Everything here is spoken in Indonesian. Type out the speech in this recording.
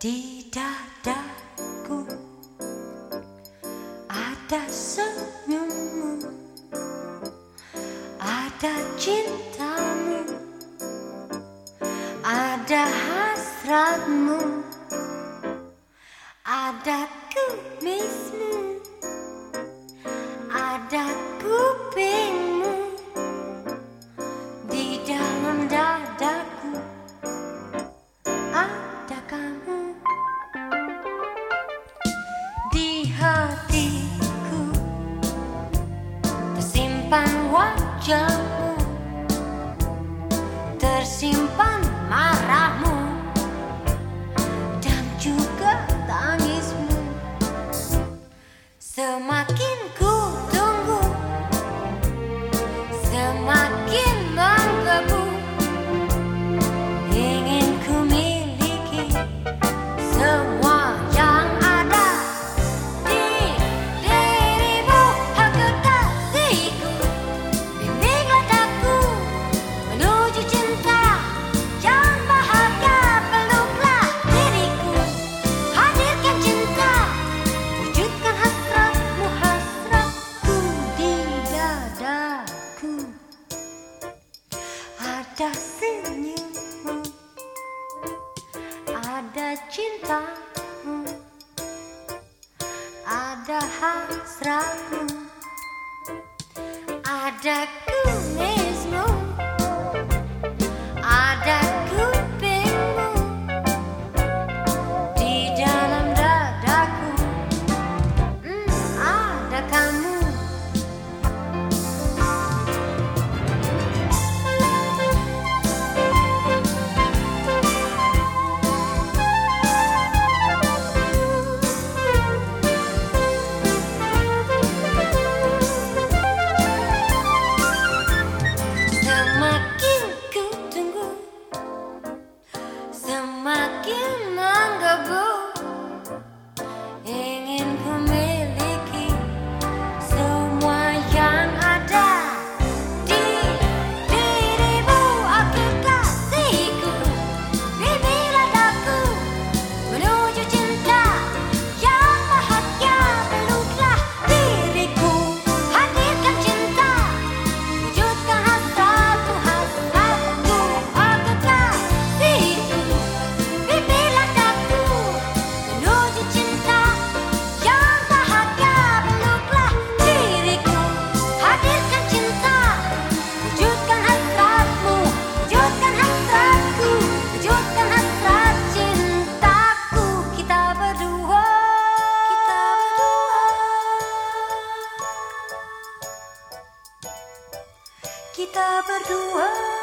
di dadaku. Ada senyummu ada cintamu ada hasratmu ada kumismu. depan wajahmu Tersimpan ada senyummu Ada cintamu Ada hasratmu Ada Oh. kita berdua.